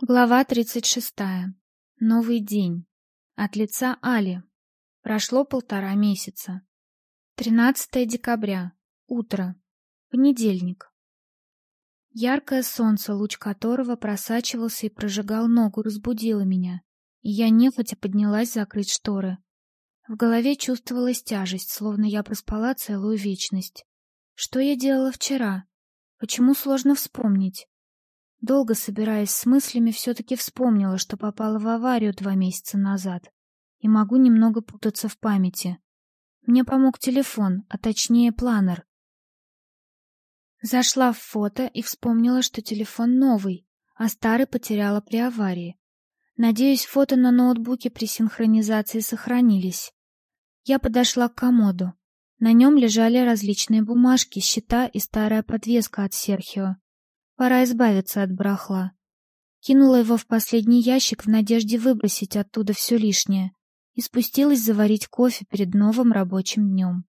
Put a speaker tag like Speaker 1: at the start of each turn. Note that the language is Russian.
Speaker 1: Глава 36. Новый день. От лица Али. Прошло полтора месяца. 13 декабря. Утро. Понедельник. Яркое солнце, луч которого просачивался и прожигал ногу, разбудило меня, и я нехотя поднялась закрыть шторы. В голове чувствовалась тяжесть, словно я проспала целую вечность. Что я делала вчера? Почему сложно вспомнить? Долго собираясь с мыслями, все-таки вспомнила, что попала в аварию два месяца назад, и могу немного путаться в памяти. Мне помог телефон, а точнее планер. Зашла в фото и вспомнила, что телефон новый, а старый потеряла при аварии. Надеюсь, фото на ноутбуке при синхронизации сохранились. Я подошла к комоду. На нем лежали различные бумажки, счета и старая подвеска от Серхио. Пора избавиться от барахла. Кинула его в последний ящик в надежде выбросить оттуда все лишнее и спустилась заварить кофе перед новым рабочим днем.